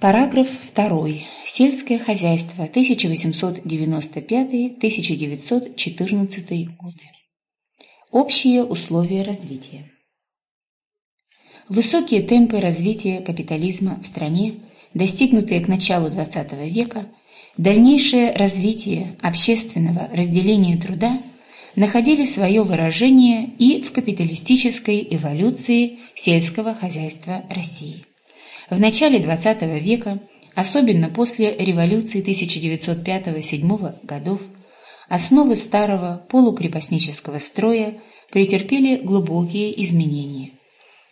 Параграф 2. Сельское хозяйство 1895-1914 годы. Общие условия развития. Высокие темпы развития капитализма в стране, достигнутые к началу XX века, дальнейшее развитие общественного разделения труда находили свое выражение и в капиталистической эволюции сельского хозяйства России. В начале XX века, особенно после революции 1905-1907 годов, основы старого полукрепостнического строя претерпели глубокие изменения.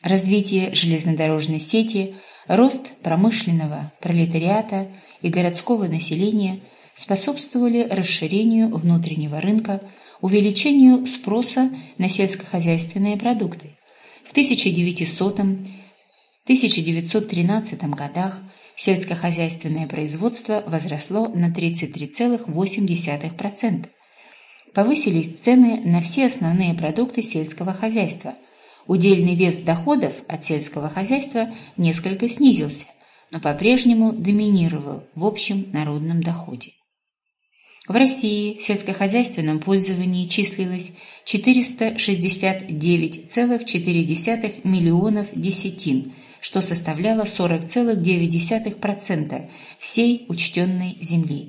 Развитие железнодорожной сети, рост промышленного пролетариата и городского населения способствовали расширению внутреннего рынка, увеличению спроса на сельскохозяйственные продукты. В 1900 1913 годах сельскохозяйственное производство возросло на 33,8%. Повысились цены на все основные продукты сельского хозяйства. Удельный вес доходов от сельского хозяйства несколько снизился, но по-прежнему доминировал в общем народном доходе. В России в сельскохозяйственном пользовании числилось 469,4 миллионов десятин – что составляло 40,9% всей учтенной земли.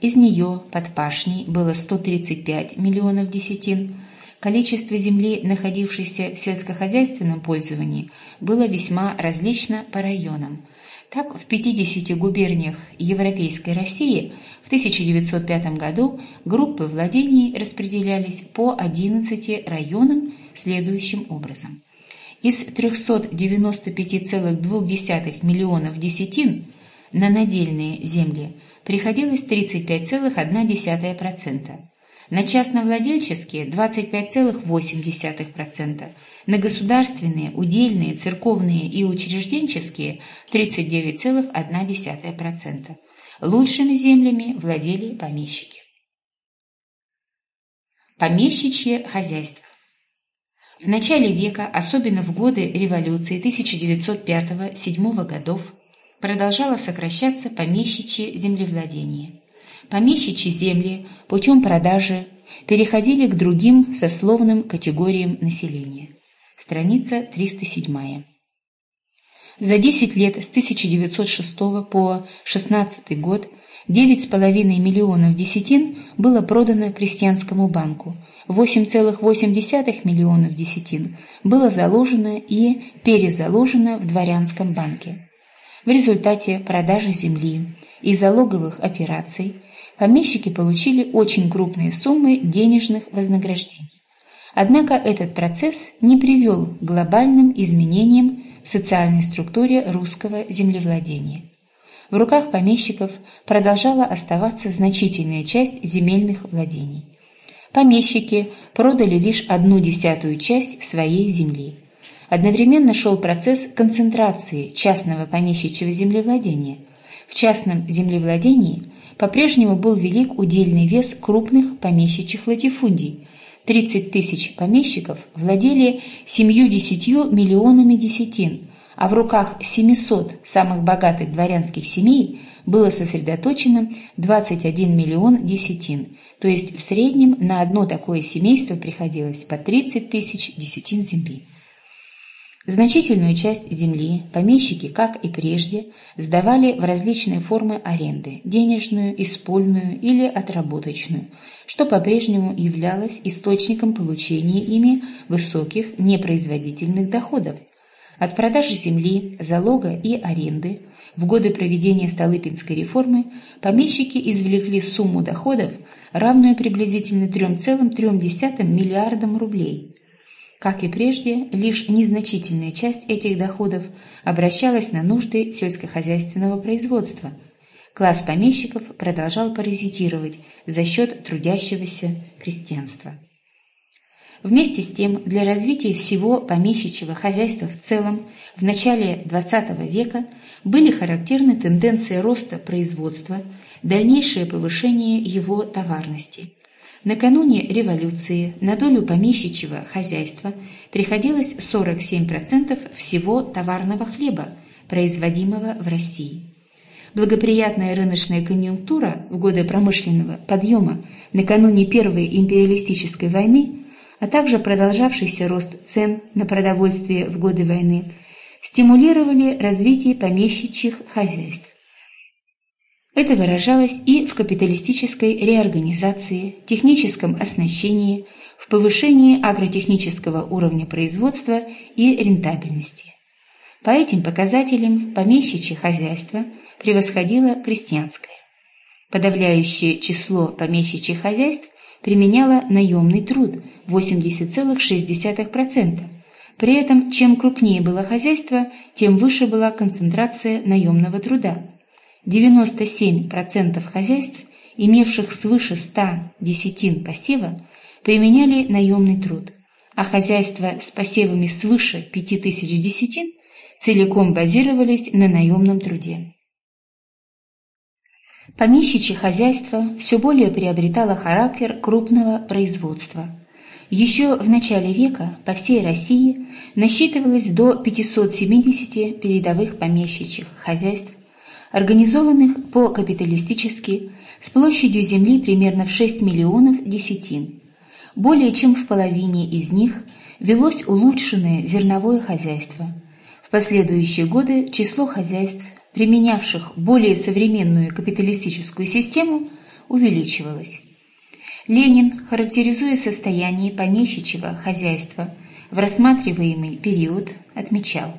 Из нее под пашней было 135 миллионов десятин. Количество земли, находившейся в сельскохозяйственном пользовании, было весьма различно по районам. Так, в 50 губерниях Европейской России в 1905 году группы владений распределялись по 11 районам следующим образом – из 395,2 миллионов десятин на надельные земли приходилось 35,1%, на частновладельческие 25,8%, на государственные, удельные, церковные и учрежденческие 39,1%. Лучшими землями владели помещики. Помещичье хозяйство в начале века, особенно в годы революции 1905-1907 годов, продолжало сокращаться помещичье землевладение. Помещичьи земли путем продажи переходили к другим сословным категориям населения. Страница 307. За 10 лет с 1906 по 16 год 9,5 миллионов десятин было продано крестьянскому банку – 8,8 миллионов десятин было заложено и перезаложено в дворянском банке. В результате продажи земли и залоговых операций помещики получили очень крупные суммы денежных вознаграждений. Однако этот процесс не привел к глобальным изменениям в социальной структуре русского землевладения. В руках помещиков продолжала оставаться значительная часть земельных владений помещики продали лишь одну десятую часть своей земли. Одновременно шел процесс концентрации частного помещичьего землевладения. В частном землевладении по-прежнему был велик удельный вес крупных помещичьих латифундий. 30 тысяч помещиков владели 70 миллионами десятин, а в руках 700 самых богатых дворянских семей было сосредоточено 21 миллион десятин, то есть в среднем на одно такое семейство приходилось по 30 тысяч десятин земли. Значительную часть земли помещики, как и прежде, сдавали в различные формы аренды – денежную, испольную или отработочную, что по-прежнему являлось источником получения ими высоких непроизводительных доходов. От продажи земли, залога и аренды в годы проведения Столыпинской реформы помещики извлекли сумму доходов, равную приблизительно 3,3 миллиардам рублей. Как и прежде, лишь незначительная часть этих доходов обращалась на нужды сельскохозяйственного производства. Класс помещиков продолжал паразитировать за счет трудящегося крестьянства. Вместе с тем, для развития всего помещичьего хозяйства в целом в начале XX века были характерны тенденции роста производства, дальнейшее повышение его товарности. Накануне революции на долю помещичьего хозяйства приходилось 47% всего товарного хлеба, производимого в России. Благоприятная рыночная конъюнктура в годы промышленного подъема накануне Первой империалистической войны, а также продолжавшийся рост цен на продовольствие в годы войны, стимулировали развитие помещичьих хозяйств. Это выражалось и в капиталистической реорганизации, техническом оснащении, в повышении агротехнического уровня производства и рентабельности. По этим показателям помещичье хозяйство превосходило крестьянское. Подавляющее число помещичьих хозяйств применяло наемный труд 80,6%. При этом, чем крупнее было хозяйство, тем выше была концентрация наемного труда. 97% хозяйств, имевших свыше 100 десятин посева, применяли наемный труд, а хозяйства с посевами свыше 5000 десятин целиком базировались на наемном труде. Помещичье хозяйство все более приобретало характер крупного производства. Еще в начале века по всей России насчитывалось до 570 передовых помещичьих хозяйств, организованных по-капиталистически, с площадью земли примерно в 6 миллионов десятин. Более чем в половине из них велось улучшенное зерновое хозяйство. В последующие годы число хозяйств применявших более современную капиталистическую систему, увеличивалось. Ленин, характеризуя состояние помещичьего хозяйства в рассматриваемый период, отмечал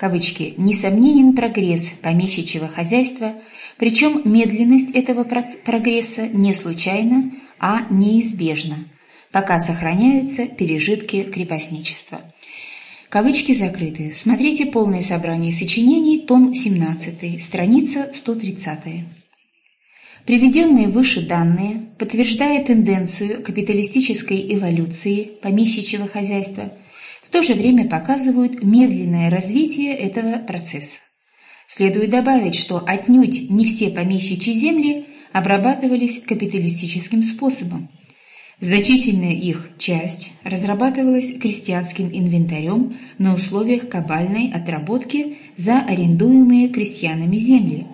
кавычки, «несомненен прогресс помещичьего хозяйства, причем медленность этого прогресса не случайна, а неизбежна, пока сохраняются пережитки крепостничества». Кавычки закрыты. Смотрите полное собрание сочинений, том 17, страница 130. Приведенные выше данные, подтверждая тенденцию капиталистической эволюции помещичьего хозяйства, в то же время показывают медленное развитие этого процесса. Следует добавить, что отнюдь не все помещичьи земли обрабатывались капиталистическим способом. Значительная их часть разрабатывалась крестьянским инвентарем на условиях кабальной отработки за арендуемые крестьянами земли.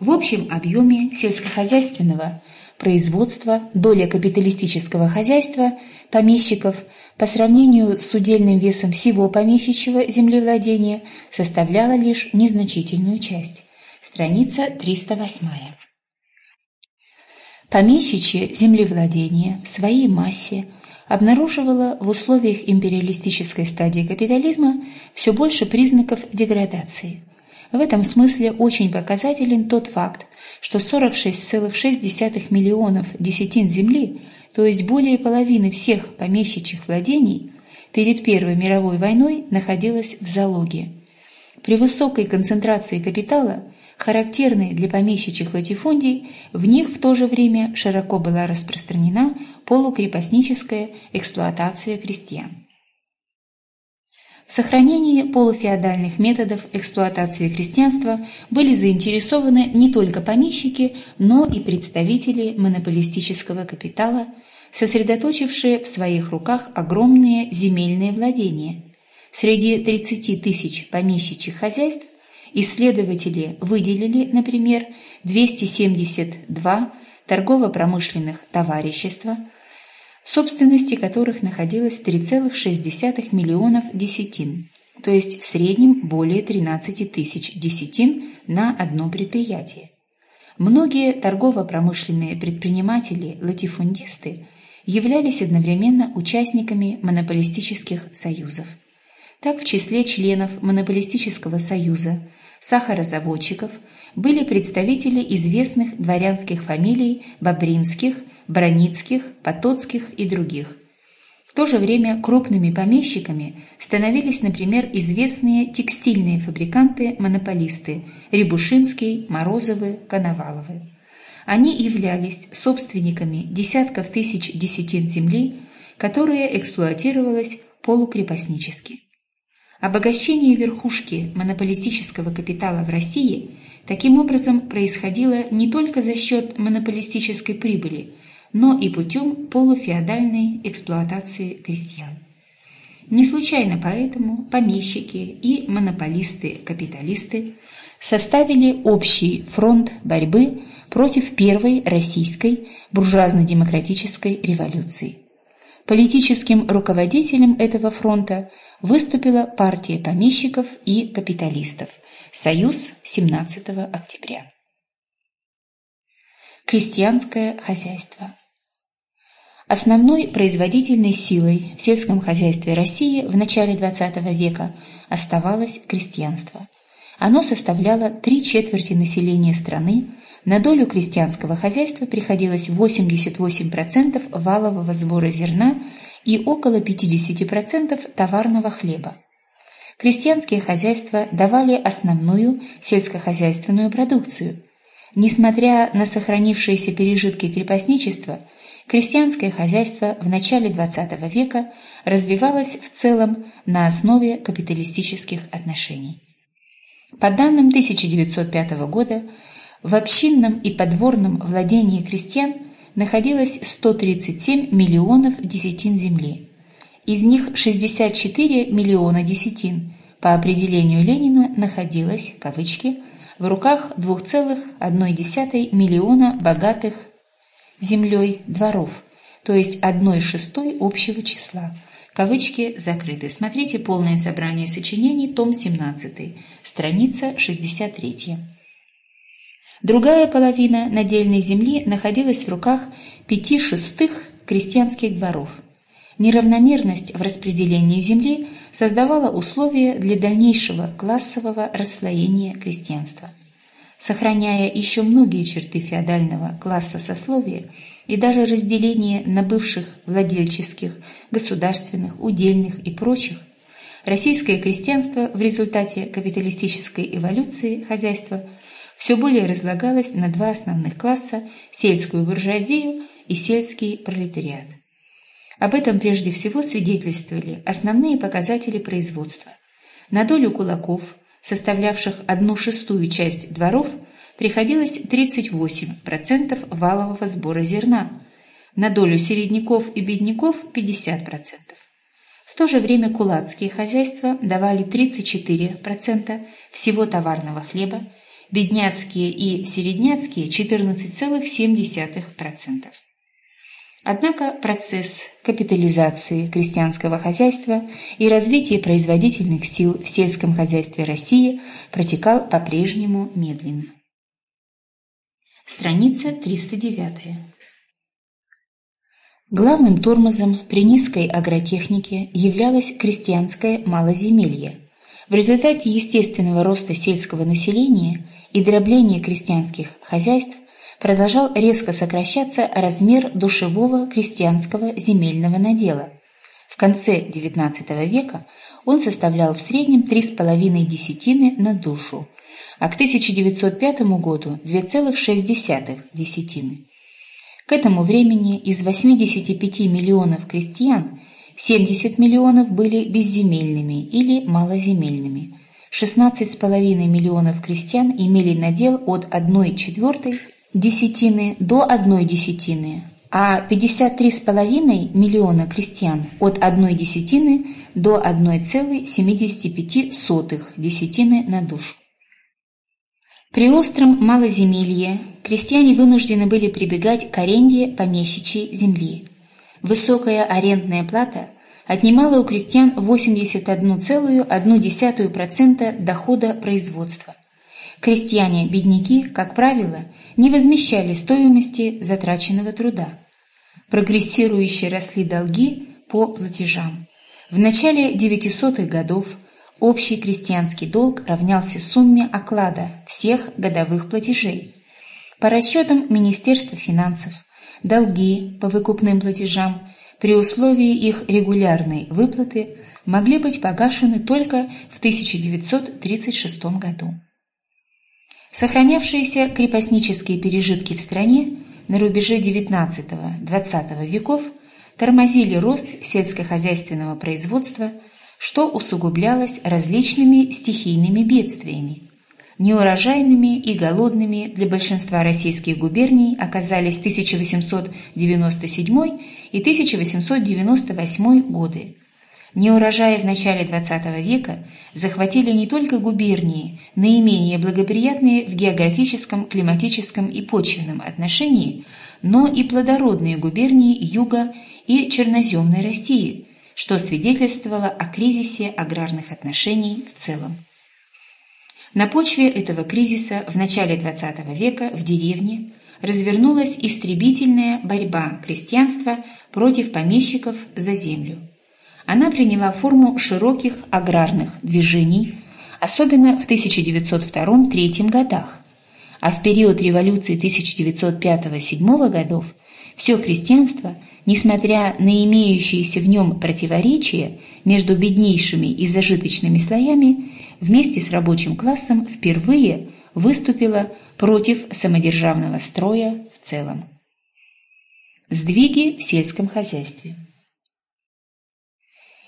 В общем объеме сельскохозяйственного производства доля капиталистического хозяйства помещиков по сравнению с удельным весом всего помещичьего землевладения составляла лишь незначительную часть. Страница 308. Помещичье землевладение в своей массе обнаруживало в условиях империалистической стадии капитализма все больше признаков деградации. В этом смысле очень показателен тот факт, что 46,6 миллионов десятин земли, то есть более половины всех помещичьих владений, перед Первой мировой войной находилось в залоге. При высокой концентрации капитала – характерные для помещичьих латифундий, в них в то же время широко была распространена полукрепостническая эксплуатация крестьян. В сохранении полуфеодальных методов эксплуатации крестьянства были заинтересованы не только помещики, но и представители монополистического капитала, сосредоточившие в своих руках огромные земельные владения. Среди 30 тысяч помещичьих хозяйств Исследователи выделили, например, 272 торгово-промышленных товарищества, собственности которых находилось 3,6 миллионов десятин, то есть в среднем более 13 тысяч десятин на одно предприятие. Многие торгово-промышленные предприниматели-латифундисты являлись одновременно участниками монополистических союзов. Так в числе членов монополистического союза сахарозаводчиков были представители известных дворянских фамилий Бобринских, Броницких, Потоцких и других. В то же время крупными помещиками становились, например, известные текстильные фабриканты-монополисты Рябушинский, Морозовы, Коноваловы. Они являлись собственниками десятков тысяч десятин земли, которая эксплуатировалась полукрепостнически. Обогащение верхушки монополистического капитала в России таким образом происходило не только за счет монополистической прибыли, но и путем полуфеодальной эксплуатации крестьян. Не случайно поэтому помещики и монополисты-капиталисты составили общий фронт борьбы против первой российской буржуазно-демократической революции. Политическим руководителем этого фронта выступила партия помещиков и капиталистов «Союз 17 октября». Крестьянское хозяйство Основной производительной силой в сельском хозяйстве России в начале XX века оставалось крестьянство. Оно составляло три четверти населения страны, на долю крестьянского хозяйства приходилось 88% валового сбора зерна и около 50% товарного хлеба. Крестьянские хозяйства давали основную сельскохозяйственную продукцию. Несмотря на сохранившиеся пережитки крепостничества, крестьянское хозяйство в начале XX века развивалось в целом на основе капиталистических отношений. По данным 1905 года, в общинном и подворном владении крестьян находилось 137 миллионов десятин земли. Из них 64 миллиона десятин по определению Ленина находилось, кавычки, в руках 2,1 миллиона богатых землей дворов, то есть одной шестой общего числа. Кавычки закрыты. Смотрите полное собрание сочинений, том 17, страница 63. Другая половина надельной земли находилась в руках пяти шестых крестьянских дворов. Неравномерность в распределении земли создавала условия для дальнейшего классового расслоения крестьянства. Сохраняя еще многие черты феодального класса сословия и даже разделение на бывших владельческих, государственных, удельных и прочих, российское крестьянство в результате капиталистической эволюции хозяйства – все более разлагалась на два основных класса – сельскую буржуазию и сельский пролетариат. Об этом прежде всего свидетельствовали основные показатели производства. На долю кулаков, составлявших одну шестую часть дворов, приходилось 38% валового сбора зерна, на долю середняков и бедняков – 50%. В то же время кулацкие хозяйства давали 34% всего товарного хлеба бедняцкие и середняцкие 14,7%. Однако процесс капитализации крестьянского хозяйства и развития производительных сил в сельском хозяйстве России протекал по-прежнему медленно. Страница 309. Главным тормозом при низкой агротехнике являлось крестьянское малоземелье. В результате естественного роста сельского населения и дробления крестьянских хозяйств продолжал резко сокращаться размер душевого крестьянского земельного надела. В конце XIX века он составлял в среднем 3,5 десятины на душу, а к 1905 году 2,6 десятины. К этому времени из 85 миллионов крестьян 70 миллионов были безземельными или малоземельными, 16,5 миллионов крестьян имели надел от 1 четвертой десятины до 1 десятины, а 53,5 миллиона крестьян от 1 десятины до 1,75 десятины на душу. При остром малоземелье крестьяне вынуждены были прибегать к аренде помещичьей земли. Высокая арендная плата отнимала у крестьян 81,1% дохода производства. Крестьяне-бедняки, как правило, не возмещали стоимости затраченного труда. Прогрессирующие росли долги по платежам. В начале 900-х годов общий крестьянский долг равнялся сумме оклада всех годовых платежей. По расчетам Министерства финансов, долги по выкупным платежам при условии их регулярной выплаты могли быть погашены только в 1936 году. Сохранявшиеся крепостнические пережитки в стране на рубеже XIX-XX веков тормозили рост сельскохозяйственного производства, что усугублялось различными стихийными бедствиями, Неурожайными и голодными для большинства российских губерний оказались 1897 и 1898 годы. Неурожаи в начале XX века захватили не только губернии, наименее благоприятные в географическом, климатическом и почвенном отношении, но и плодородные губернии Юга и Черноземной России, что свидетельствовало о кризисе аграрных отношений в целом. На почве этого кризиса в начале XX века в деревне развернулась истребительная борьба крестьянства против помещиков за землю. Она приняла форму широких аграрных движений, особенно в 1902-1903 годах, а в период революции 1905-1907 годов все крестьянство, несмотря на имеющиеся в нем противоречия между беднейшими и зажиточными слоями, вместе с рабочим классом впервые выступило против самодержавного строя в целом. Сдвиги в сельском хозяйстве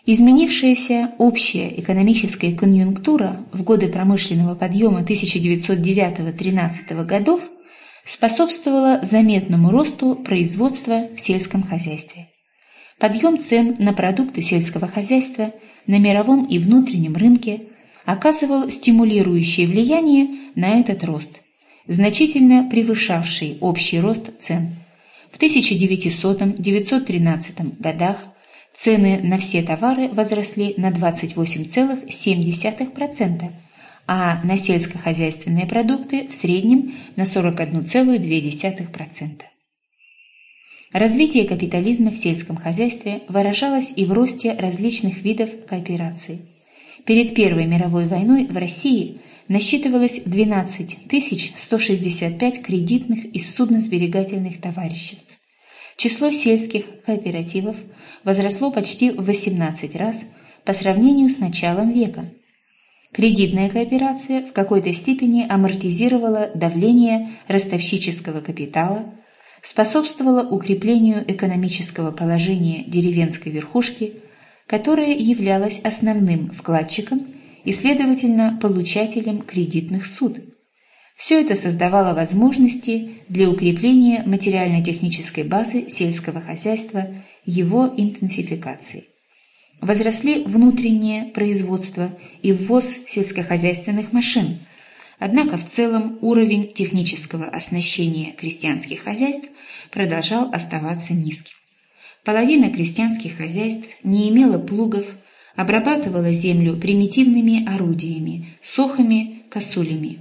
Изменившаяся общая экономическая конъюнктура в годы промышленного подъема 1909-13 годов способствовала заметному росту производства в сельском хозяйстве. Подъем цен на продукты сельского хозяйства на мировом и внутреннем рынке оказывал стимулирующее влияние на этот рост, значительно превышавший общий рост цен. В 1900-913 годах цены на все товары возросли на 28,7%, а на сельскохозяйственные продукты в среднем на 41,2%. Развитие капитализма в сельском хозяйстве выражалось и в росте различных видов коопераций. Перед Первой мировой войной в России насчитывалось 12 165 кредитных и судносберегательных товариществ. Число сельских кооперативов возросло почти в 18 раз по сравнению с началом века. Кредитная кооперация в какой-то степени амортизировала давление ростовщического капитала, способствовала укреплению экономического положения деревенской верхушки, которая являлась основным вкладчиком и, следовательно, получателем кредитных суд – все это создавало возможности для укрепления материально-технической базы сельского хозяйства, его интенсификации. Возросли внутреннее производство и ввоз сельскохозяйственных машин, однако в целом уровень технического оснащения крестьянских хозяйств продолжал оставаться низким. Половина крестьянских хозяйств не имела плугов, обрабатывала землю примитивными орудиями, сохами, косулями.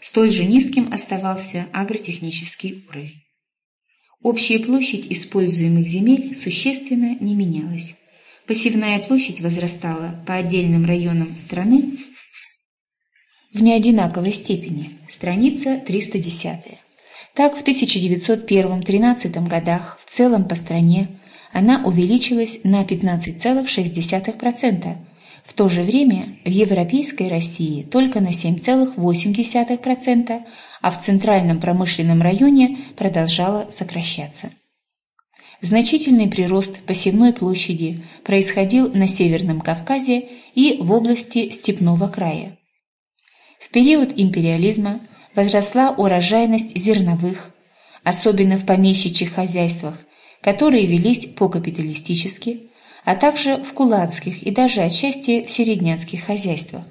Столь же низким оставался агротехнический уровень. Общая площадь используемых земель существенно не менялась. Посевная площадь возрастала по отдельным районам страны в неодинаковой степени. Страница 310. Так, в 1901-13 годах в целом по стране она увеличилась на 15,6%, в то же время в европейской России только на 7,8%, а в центральном промышленном районе продолжала сокращаться. Значительный прирост посевной площади происходил на Северном Кавказе и в области Степного края. В период империализма возросла урожайность зерновых, особенно в помещичьих хозяйствах, которые велись по-капиталистически, а также в кулацких и даже отчасти в середняцких хозяйствах.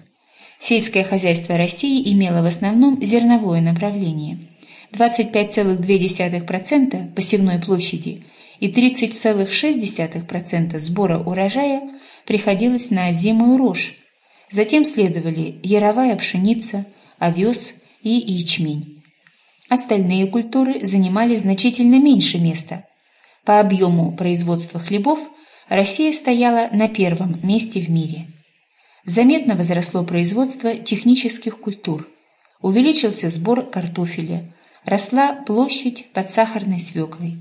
Сельское хозяйство России имело в основном зерновое направление. 25,2% посевной площади и 30,6% сбора урожая приходилось на озимую рожь. Затем следовали яровая пшеница, овес и ячмень. Остальные культуры занимали значительно меньше места. По объему производства хлебов – Россия стояла на первом месте в мире. Заметно возросло производство технических культур. Увеличился сбор картофеля, росла площадь под сахарной свеклой.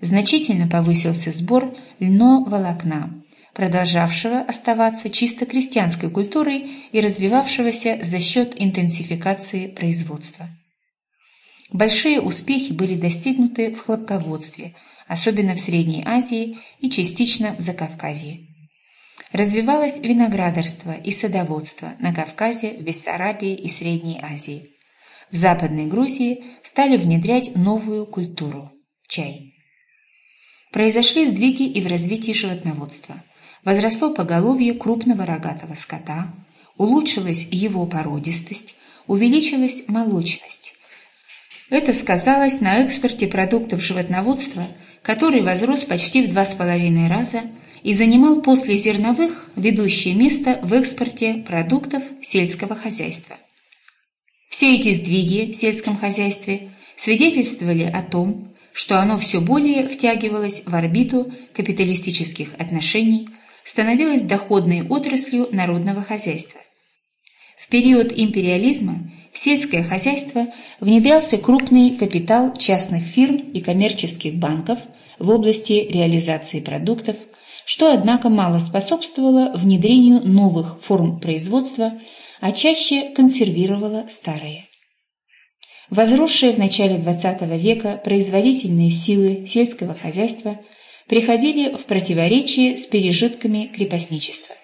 Значительно повысился сбор льно-волокна, продолжавшего оставаться чисто крестьянской культурой и развивавшегося за счет интенсификации производства. Большие успехи были достигнуты в хлопководстве – особенно в Средней Азии и частично в Закавказье. Развивалось виноградарство и садоводство на Кавказе, в Бессарабии и Средней Азии. В Западной Грузии стали внедрять новую культуру – чай. Произошли сдвиги и в развитии животноводства. Возросло поголовье крупного рогатого скота, улучшилась его породистость, увеличилась молочность. Это сказалось на экспорте продуктов животноводства, который возрос почти в два с половиной раза и занимал после зерновых ведущее место в экспорте продуктов сельского хозяйства. Все эти сдвиги в сельском хозяйстве свидетельствовали о том, что оно все более втягивалось в орбиту капиталистических отношений, становилось доходной отраслью народного хозяйства. В период империализма в сельское хозяйство внедрялся крупный капитал частных фирм и коммерческих банков в области реализации продуктов, что, однако, мало способствовало внедрению новых форм производства, а чаще консервировало старые. Возросшие в начале XX века производительные силы сельского хозяйства приходили в противоречие с пережитками крепостничества.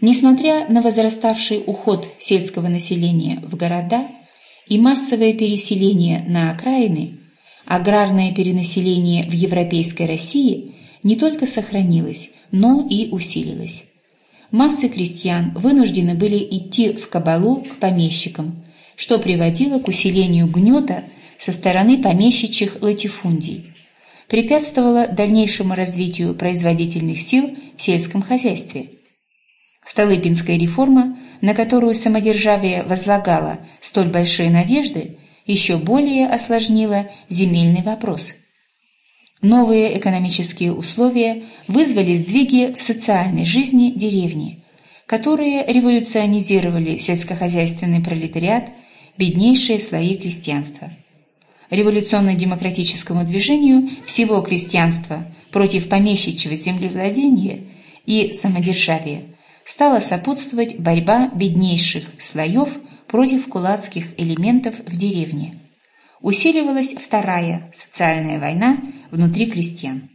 Несмотря на возраставший уход сельского населения в города и массовое переселение на окраины, аграрное перенаселение в европейской России не только сохранилось, но и усилилось. Массы крестьян вынуждены были идти в кабалу к помещикам, что приводило к усилению гнета со стороны помещичьих латифундий, препятствовало дальнейшему развитию производительных сил в сельском хозяйстве. Столыпинская реформа, на которую самодержавие возлагало столь большие надежды, еще более осложнила земельный вопрос. Новые экономические условия вызвали сдвиги в социальной жизни деревни, которые революционизировали сельскохозяйственный пролетариат беднейшие слои крестьянства. Революционно-демократическому движению всего крестьянства против помещичьего землевладения и самодержавия стала сопутствовать борьба беднейших слоев против кулацких элементов в деревне. Усиливалась вторая социальная война внутри крестьян.